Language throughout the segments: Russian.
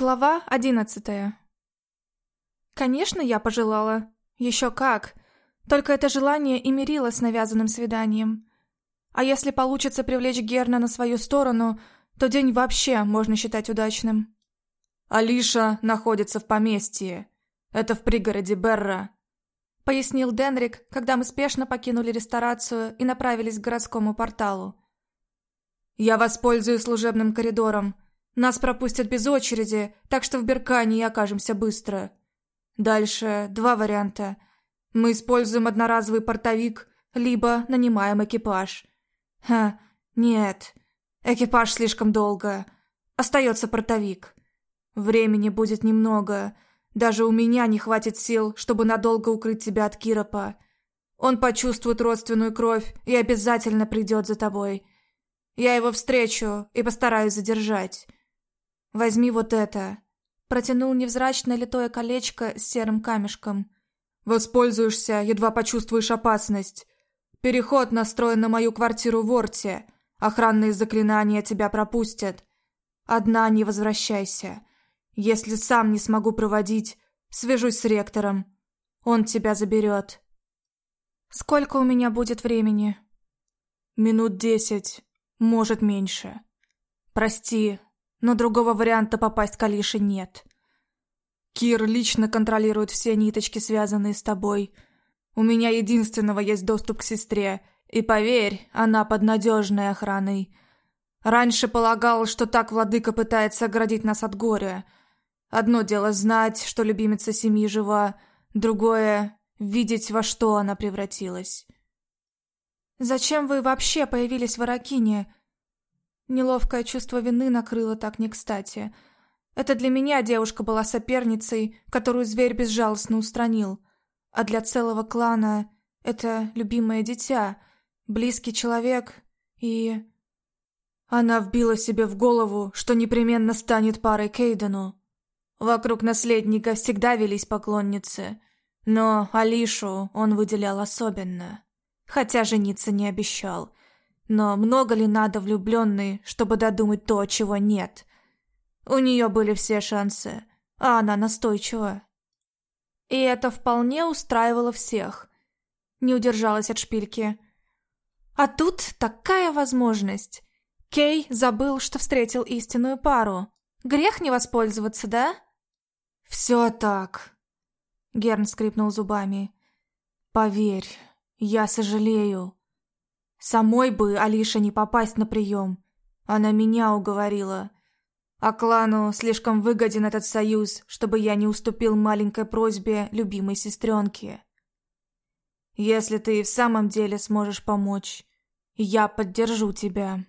Глава одиннадцатая. Конечно, я пожелала. Еще как. Только это желание и мирило с навязанным свиданием. А если получится привлечь Герна на свою сторону, то день вообще можно считать удачным. «Алиша находится в поместье. Это в пригороде Берра», — пояснил Денрик, когда мы спешно покинули ресторацию и направились к городскому порталу. «Я воспользуюсь служебным коридором», — нас пропустят без очереди, так что в Беркане окажемся быстро. Дальше два варианта. Мы используем одноразовый портовик, либо нанимаем экипаж. Ха, нет. Экипаж слишком долго. Остается портовик. Времени будет немного. Даже у меня не хватит сил, чтобы надолго укрыть тебя от Киропа. Он почувствует родственную кровь и обязательно придет за тобой. Я его встречу и постараюсь задержать. «Возьми вот это!» Протянул невзрачное литое колечко с серым камешком. «Воспользуешься, едва почувствуешь опасность. Переход настроен на мою квартиру в Орте. Охранные заклинания тебя пропустят. Одна не возвращайся. Если сам не смогу проводить, свяжусь с ректором. Он тебя заберет». «Сколько у меня будет времени?» «Минут десять, может, меньше. Прости, но другого варианта попасть к Алише нет. Кир лично контролирует все ниточки, связанные с тобой. У меня единственного есть доступ к сестре, и поверь, она под надежной охраной. Раньше полагал, что так владыка пытается оградить нас от горя. Одно дело знать, что любимица семьи жива, другое — видеть, во что она превратилась. «Зачем вы вообще появились в Аракине?» Неловкое чувство вины накрыло так не кстати. Это для меня девушка была соперницей, которую зверь безжалостно устранил. А для целого клана это любимое дитя, близкий человек и... Она вбила себе в голову, что непременно станет парой Кейдену. Вокруг наследника всегда велись поклонницы, но Алишу он выделял особенно, хотя жениться не обещал — но много ли надо влюбленной, чтобы додумать то, чего нет? У нее были все шансы, а она настойчива. И это вполне устраивало всех. Не удержалась от шпильки. А тут такая возможность. Кей забыл, что встретил истинную пару. Грех не воспользоваться, да? Все так. Герн скрипнул зубами. Поверь, я сожалею. Самой бы Алише не попасть на прием. Она меня уговорила. А клану слишком выгоден этот союз, чтобы я не уступил маленькой просьбе любимой сестренки. Если ты в самом деле сможешь помочь, я поддержу тебя.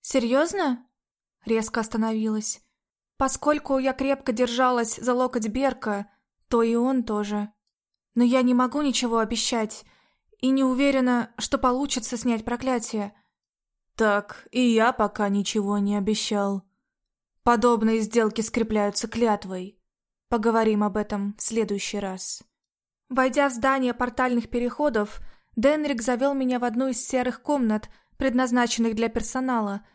Серьезно? Резко остановилась. Поскольку я крепко держалась за локоть Берка, то и он тоже. Но я не могу ничего обещать и не уверена, что получится снять проклятие. Так, и я пока ничего не обещал. Подобные сделки скрепляются клятвой. Поговорим об этом в следующий раз. Войдя в здание портальных переходов, Денрик завел меня в одну из серых комнат, предназначенных для персонала.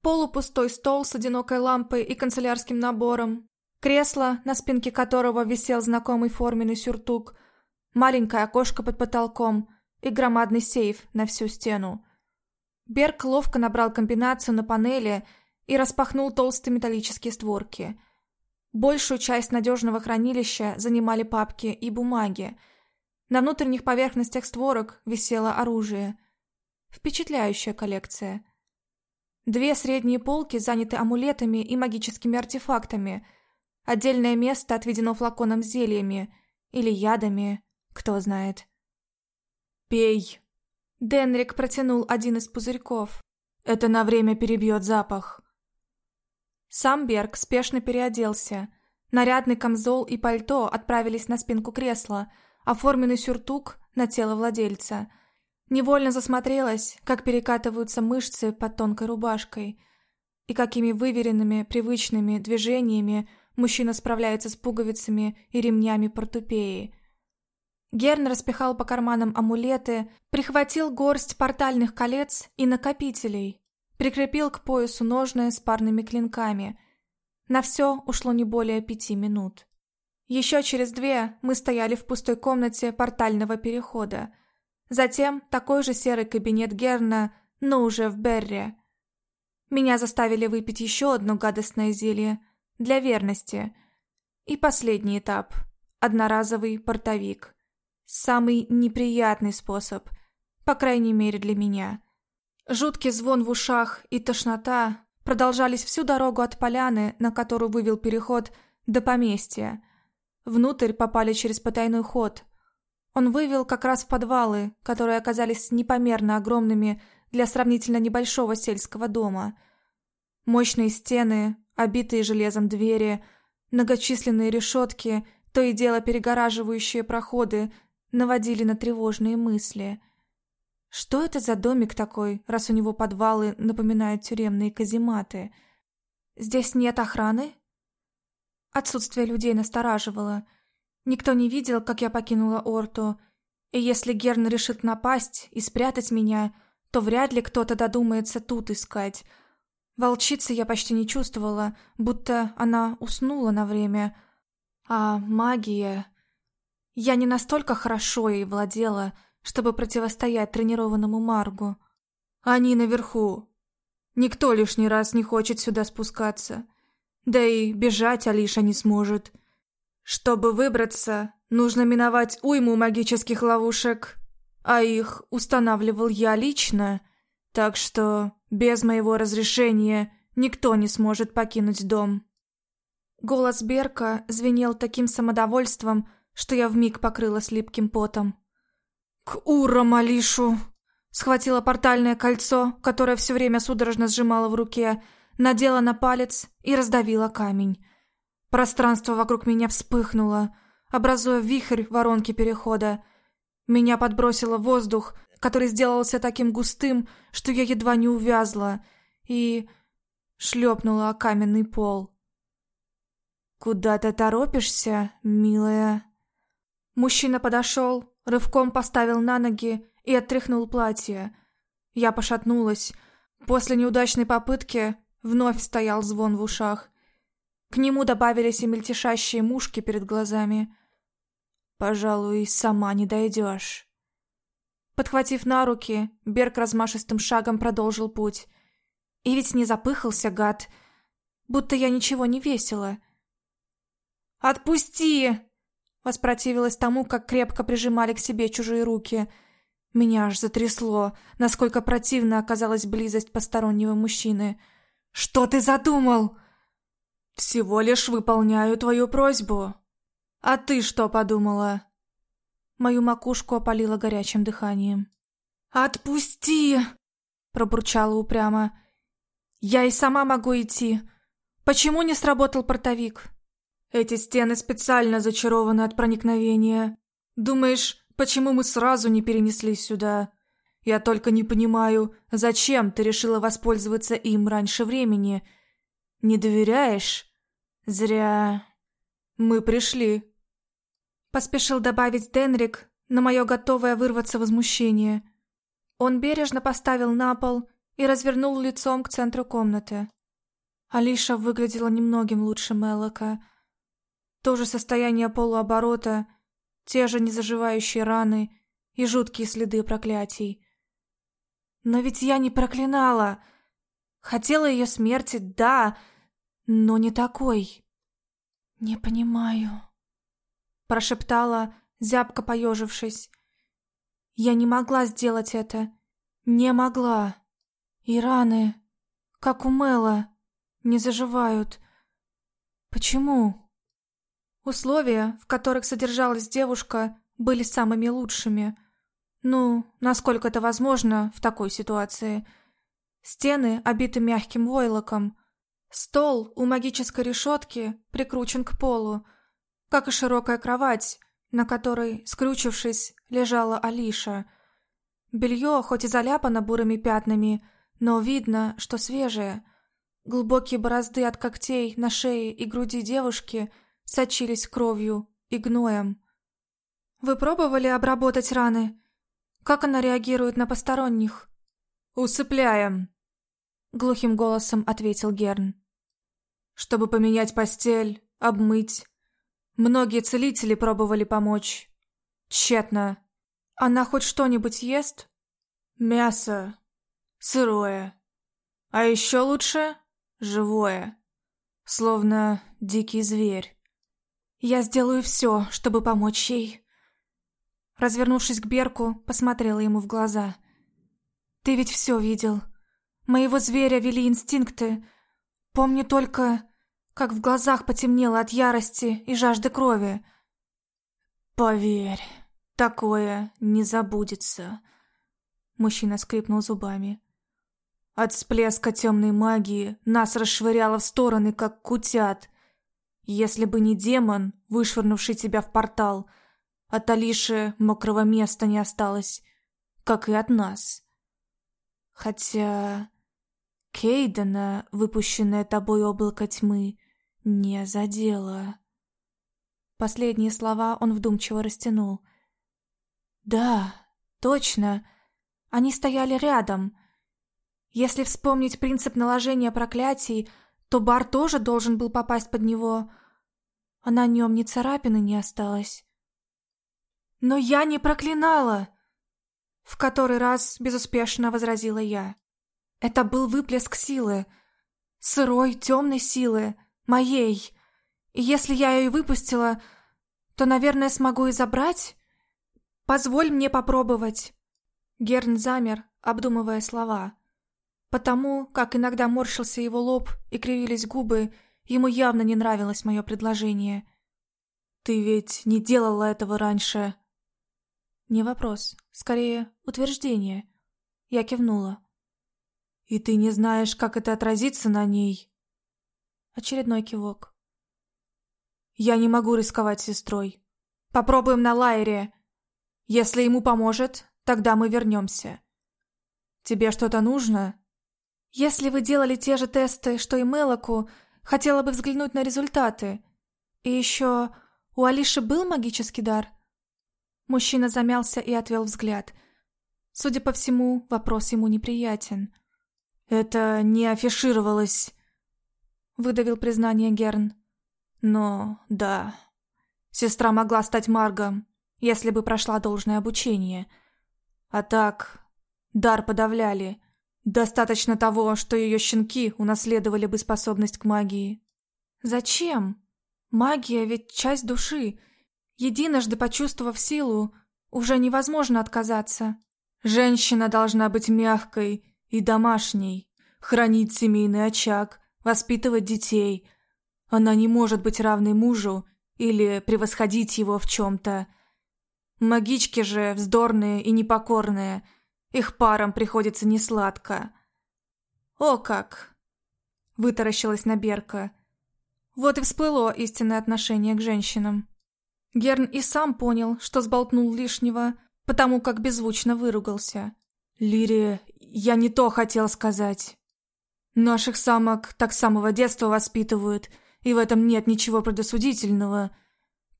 Полупустой стол с одинокой лампой и канцелярским набором, кресло, на спинке которого висел знакомый форменный сюртук, маленькое окошко под потолком, и громадный сейф на всю стену. Берг ловко набрал комбинацию на панели и распахнул толстые металлические створки. Большую часть надежного хранилища занимали папки и бумаги. На внутренних поверхностях створок висело оружие. Впечатляющая коллекция. Две средние полки заняты амулетами и магическими артефактами. Отдельное место отведено флаконом с зельями или ядами, кто знает. «Пей!» Денрик протянул один из пузырьков. «Это на время перебьет запах». Сам Берг спешно переоделся. Нарядный камзол и пальто отправились на спинку кресла, оформленный сюртук на тело владельца. Невольно засмотрелась, как перекатываются мышцы под тонкой рубашкой, и какими выверенными, привычными движениями мужчина справляется с пуговицами и ремнями портупеи – Герн распихал по карманам амулеты, прихватил горсть портальных колец и накопителей, прикрепил к поясу ножны с парными клинками. На все ушло не более пяти минут. Еще через две мы стояли в пустой комнате портального перехода. Затем такой же серый кабинет Герна, но уже в Берре. Меня заставили выпить еще одно гадостное зелье для верности. И последний этап – одноразовый портовик. Самый неприятный способ, по крайней мере для меня. Жуткий звон в ушах и тошнота продолжались всю дорогу от поляны, на которую вывел переход, до поместья. Внутрь попали через потайной ход. Он вывел как раз в подвалы, которые оказались непомерно огромными для сравнительно небольшого сельского дома. Мощные стены, обитые железом двери, многочисленные решетки, то и дело перегораживающие проходы, наводили на тревожные мысли – что это за домик такой, раз у него подвалы напоминают тюремные казематы? Здесь нет охраны? Отсутствие людей настораживало. Никто не видел, как я покинула Орту, и если Герн решит напасть и спрятать меня, то вряд ли кто-то додумается тут искать. Волчицы я почти не чувствовала, будто она уснула на время. А магия... Я не настолько хорошо ей владела, чтобы противостоять тренированному Маргу. Они наверху. Никто лишний раз не хочет сюда спускаться. Да и бежать Алиша не сможет. Чтобы выбраться, нужно миновать уйму магических ловушек, а их устанавливал я лично, так что без моего разрешения никто не сможет покинуть дом. Голос Берка звенел таким самодовольством, что я вмиг покрылась липким потом. «К Ура, Малишу!» Схватила портальное кольцо, которое все время судорожно сжимала в руке, надела на палец и раздавила камень. Пространство вокруг меня вспыхнуло, образуя вихрь воронки перехода. Меня подбросило воздух, который сделался таким густым, что я едва не увязла, и шлепнула о каменный пол. «Куда ты торопишься, милая?» Мужчина подошел, Рывком поставил на ноги и отряхнул платье. Я пошатнулась. После неудачной попытки вновь стоял звон в ушах. К нему добавились и мельтешащие мушки перед глазами. «Пожалуй, сама не дойдешь». Подхватив на руки, Берг размашистым шагом продолжил путь. И ведь не запыхался, гад, будто я ничего не весила. «Отпусти!» Воспротивилась тому, как крепко прижимали к себе чужие руки. Меня аж затрясло, насколько противно оказалась близость постороннего мужчины. «Что ты задумал?» «Всего лишь выполняю твою просьбу». «А ты что подумала?» Мою макушку опалило горячим дыханием. «Отпусти!» – пробурчала упрямо. «Я и сама могу идти. Почему не сработал портовик?» Эти стены специально зачарованы от проникновения. Думаешь, почему мы сразу не перенеслись сюда? Я только не понимаю, зачем ты решила воспользоваться им раньше времени? Не доверяешь? Зря. Мы пришли. Поспешил добавить Денрик на мое готовое вырваться возмущение. Он бережно поставил на пол и развернул лицом к центру комнаты. Алиша выглядела немногим лучше Мелока, то же состояние полуоборота, те же незаживающие раны и жуткие следы проклятий. Но ведь я не проклинала. Хотела ее смерти, да, но не такой. Не понимаю, прошептала, зябко поежившись. Я не могла сделать это. Не могла. И раны, как у Мэла, не заживают. Почему? Условия, в которых содержалась девушка, были самыми лучшими. Ну, насколько это возможно в такой ситуации. Стены обиты мягким войлоком. Стол у магической решетки прикручен к полу, как и широкая кровать, на которой, скрючившись, лежала Алиша. Белье хоть и заляпано бурыми пятнами, но видно, что свежее. Глубокие борозды от когтей на шее и груди девушки – сочились кровью и гноем. «Вы пробовали обработать раны? Как она реагирует на посторонних?» «Усыпляем», — глухим голосом ответил Герн. чтобы поменять постель, обмыть. Многие целители пробовали помочь. Тщетно. Она хоть что-нибудь ест? Мясо. Сырое. А еще лучше — живое. Словно дикий зверь. Я сделаю все, чтобы помочь ей. Развернувшись к Берку, посмотрела ему в глаза. Ты ведь все видел. Моего зверя вели инстинкты. Помню только, как в глазах потемнело от ярости и жажды крови. Поверь, такое не забудется. Мужчина скрипнул зубами. От всплеска темной магии нас расшвыряло в стороны, как кутят. Если бы не демон, вышвырнувший тебя в портал, от Алиши мокрого места не осталось, как и от нас. Хотя Кейдена, выпущенное тобой облако тьмы, не задело. Последние слова он вдумчиво растянул. Да, точно. Они стояли рядом. Если вспомнить принцип наложения проклятий, то бар тоже должен был попасть под него, а на нем ни царапины не осталось. «Но я не проклинала!» В который раз безуспешно возразила я. Это был выплеск силы. Сырой, темной силы. Моей. И если я ее выпустила, то, наверное, смогу и забрать? Позволь мне попробовать. Герн замер, обдумывая слова. Потому, как иногда морщился его лоб и кривились губы, ему явно не нравилось мое предложение. «Ты ведь не делала этого раньше?» Не вопрос, скорее утверждение. Я кивнула. «И ты не знаешь, как это отразится на ней?» Очередной кивок. «Я не могу рисковать сестрой. Попробуем на Лайре. Если ему поможет, тогда мы вернемся. Тебе что-то нужно?» «Если вы делали те же тесты, что и Мелоку, хотела бы взглянуть на результаты. И еще, у Алиши был магический дар?» Мужчина замялся и отвел взгляд. Судя по всему, вопрос ему неприятен. «Это не афишировалось», — выдавил признание Герн. «Но, да, сестра могла стать Маргом, если бы прошла должное обучение. А так, дар подавляли. Достаточно того, что ее щенки унаследовали бы способность к магии». «Зачем? Магия ведь часть души». Единожды почувствовав силу, уже невозможно отказаться. Женщина должна быть мягкой и домашней, хранить семейный очаг, воспитывать детей. Она не может быть равной мужу или превосходить его в чем-то. Магички же вздорные и непокорные, их парам приходится несладко. «О как!» — вытаращилась на Берка. Вот и всплыло истинное отношение к женщинам. Герн и сам понял, что сболтнул лишнего, потому как беззвучно выругался. «Лирия, я не то хотел сказать. Наших самок так с самого детства воспитывают, и в этом нет ничего предосудительного.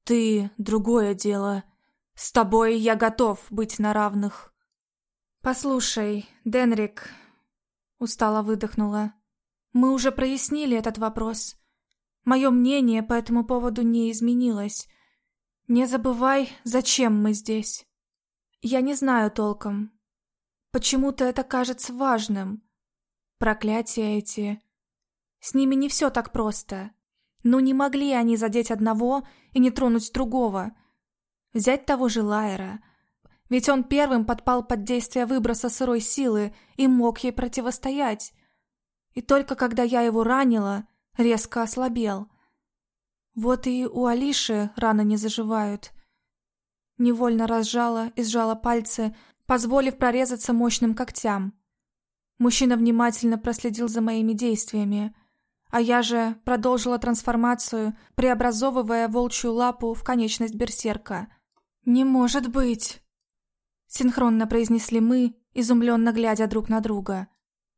Ты — другое дело. С тобой я готов быть на равных». «Послушай, Денрик...» Устало выдохнула. «Мы уже прояснили этот вопрос. Мое мнение по этому поводу не изменилось». Не забывай, зачем мы здесь. Я не знаю толком. Почему-то это кажется важным. Проклятия эти. С ними не все так просто. Но не могли они задеть одного и не тронуть другого. Взять того же Лайера. Ведь он первым подпал под действие выброса сырой силы и мог ей противостоять. И только когда я его ранила, резко ослабел. Вот и у Алиши раны не заживают. Невольно разжала и сжала пальцы, позволив прорезаться мощным когтям. Мужчина внимательно проследил за моими действиями, а я же продолжила трансформацию, преобразовывая волчью лапу в конечность берсерка. «Не может быть!» Синхронно произнесли мы, изумленно глядя друг на друга.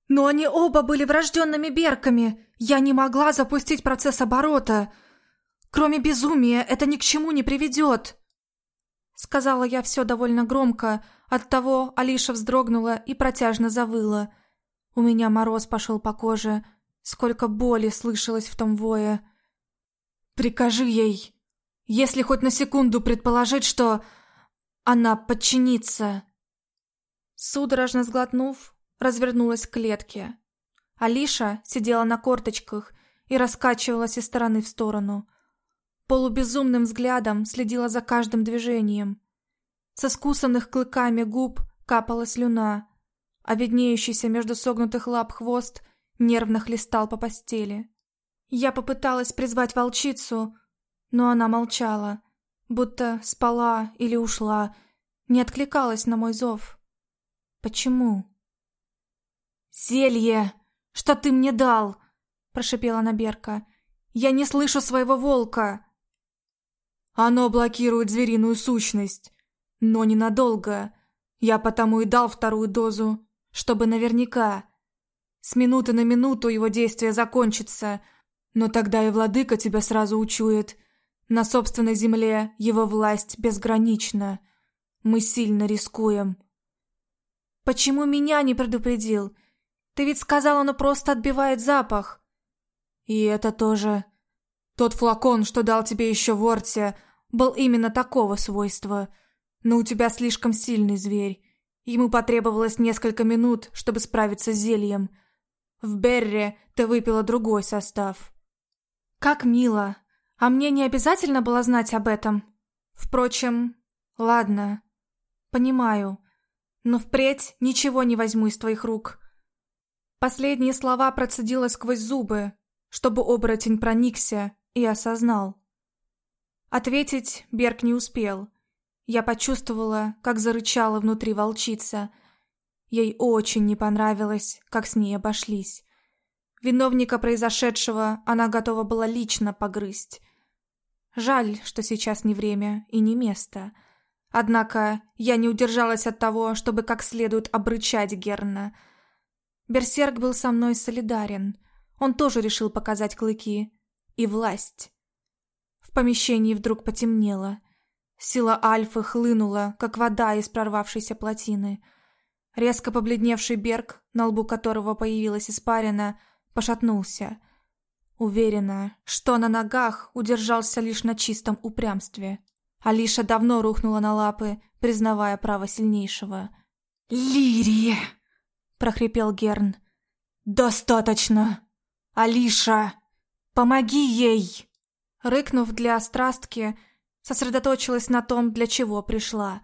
«Но они оба были врожденными берками! Я не могла запустить процесс оборота!» Кроме безумия, это ни к чему не приведет!» Сказала я все довольно громко, оттого Алиша вздрогнула и протяжно завыла. У меня мороз пошел по коже, Сколько боли слышалось в том вое. Прикажи ей, если хоть на секунду предположить, что она подчинится. Судорожно сглотнув, развернулась к клетке. Алиша сидела на корточках и раскачивалась из стороны в сторону. Полубезумным взглядом следила за каждым движением. Со скусанных клыками губ капала слюна, а виднеющийся между согнутых лап хвост нервно хлестал по постели. Я попыталась призвать волчицу, но она молчала, будто спала или ушла, не откликалась на мой зов. Почему? «Зелье! Что ты мне дал?» – прошипела Наберка. «Я не слышу своего волка!» «Оно блокирует звериную сущность, но ненадолго. Я потому и дал вторую дозу, чтобы наверняка. С минуты на минуту его действие закончится – но тогда и владыка тебя сразу учует. На собственной земле его власть безгранична. Мы сильно рискуем. Почему меня не предупредил? Ты ведь сказал, оно просто отбивает запах. И это тоже. Тот флакон, что дал тебе еще в Орте, был именно такого свойства. Но у тебя слишком сильный зверь. Ему потребовалось несколько минут, чтобы справиться с зельем. В Берре ты выпила другой состав. Как мило. А мне не обязательно было знать об этом. Впрочем, ладно. Понимаю. Но впредь ничего не возьму из твоих рук. Последние слова процедила сквозь зубы, чтобы оборотень проникся и осознал. Ответить Берг не успел. Я почувствовала, как зарычала внутри волчица. Ей очень не понравилось, как с ней обошлись. Виновника произошедшего она готова была лично погрызть. Жаль, что сейчас не время и не место. Однако я не удержалась от того, чтобы как следует обрычать Герна. Берсерк был со мной солидарен. Он тоже решил показать клыки. И власть. В помещении вдруг потемнело. Сила Альфы хлынула, как вода из прорвавшейся плотины. Резко побледневший Берг, на лбу которого появилась испарина, пошатнулся. Уверена, что на ногах удержался лишь на чистом упрямстве. Алиша давно рухнула на лапы, признавая право сильнейшего. «Лирия!» – прохрипел Герн. «Достаточно! Алиша, помоги ей!» Рыкнув для острастки, сосредоточилась на том, для чего пришла.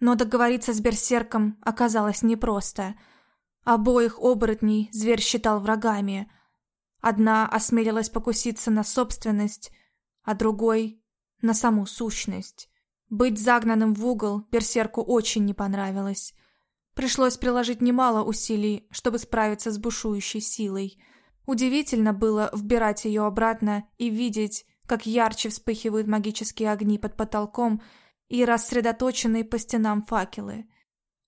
Но договориться с берсерком оказалось непросто – Обоих оборотней зверь считал врагами. Одна осмелилась покуситься на собственность, а другой — на саму сущность. Быть загнанным в угол берсерку очень не понравилось. Пришлось приложить немало усилий, чтобы справиться с бушующей силой. Удивительно было вбирать ее обратно и видеть, как ярче вспыхивают магические огни под потолком и рассредоточенные по стенам факелы.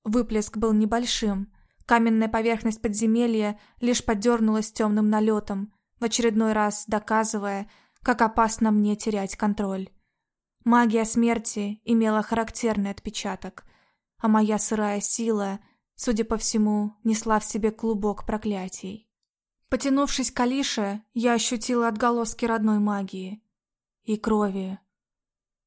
Выплеск был небольшим, Каменная поверхность подземелья лишь подернулась темным налетом, в очередной раз доказывая, как опасно мне терять контроль. Магия смерти имела характерный отпечаток, а моя сырая сила, судя по всему, несла в себе клубок проклятий. Потянувшись к Алише, я ощутила отголоски родной магии и крови.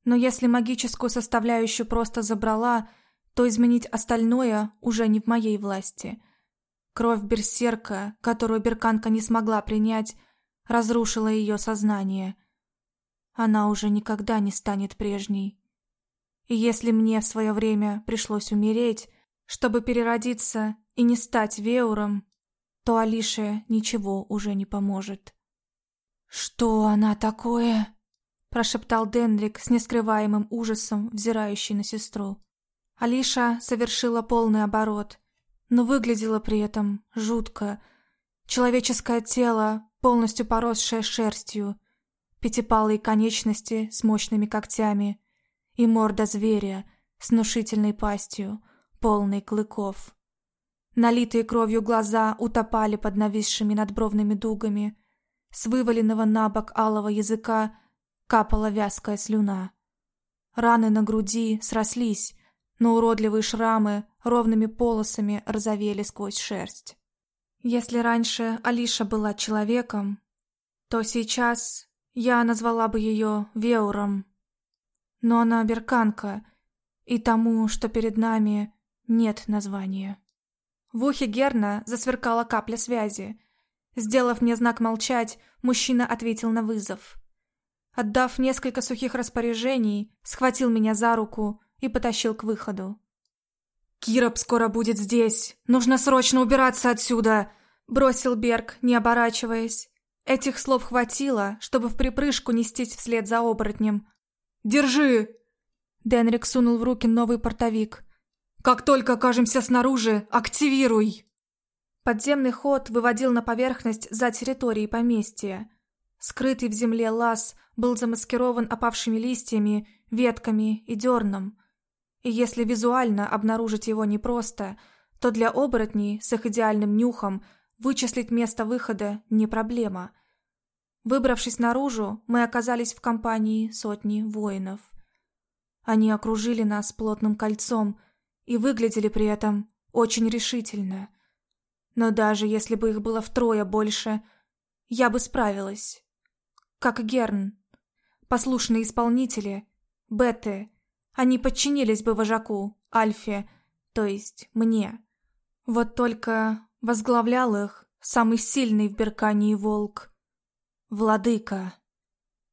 Но если магическую составляющую просто забрала – то изменить остальное уже не в моей власти. Кровь берсерка, которую Берканка не смогла принять, разрушила ее сознание. Она уже никогда не станет прежней. И если мне в свое время пришлось умереть, чтобы переродиться и не стать Веуром, то Алише ничего уже не поможет. «Что она такое?» – прошептал Денрик с нескрываемым ужасом, взирающий на сестру. Алиша совершила полный оборот, но выглядела при этом жутко. Человеческое тело, полностью поросшее шерстью, пятипалые конечности с мощными когтями и морда зверя с внушительной пастью, полной клыков. Налитые кровью глаза утопали под нависшими надбровными дугами. С вываленного на бок алого языка капала вязкая слюна. Раны на груди срослись, но уродливые шрамы ровными полосами розовели сквозь шерсть. Если раньше Алиша была человеком, то сейчас я назвала бы ее Веуром. Но она берканка, и тому, что перед нами, нет названия. В ухе Герна засверкала капля связи. Сделав мне знак молчать, мужчина ответил на вызов. Отдав несколько сухих распоряжений, схватил меня за руку и потащил к выходу. «Кироп скоро будет здесь! Нужно срочно убираться отсюда!» Бросил Берг, не оборачиваясь. Этих слов хватило, чтобы в припрыжку нестись вслед за оборотнем. «Держи!» Денрик сунул в руки новый портовик. «Как только окажемся снаружи, активируй!» Подземный ход выводил на поверхность за территорией поместья. Скрытый в земле лаз был замаскирован опавшими листьями, ветками и дерном. И если визуально обнаружить его непросто, то для оборотней с их идеальным нюхом вычислить место выхода не проблема. Выбравшись наружу, мы оказались в компании сотни воинов. Они окружили нас плотным кольцом и выглядели при этом очень решительно. Но даже если бы их было втрое больше, я бы справилась. Как Герн. Послушные исполнители, беты, они подчинились бы вожаку, Альфе, то есть мне. Вот только возглавлял их самый сильный в Беркании волк. Владыка.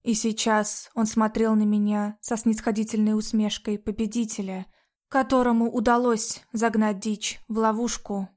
И сейчас он смотрел на меня со снисходительной усмешкой победителя, которому удалось загнать дичь в ловушку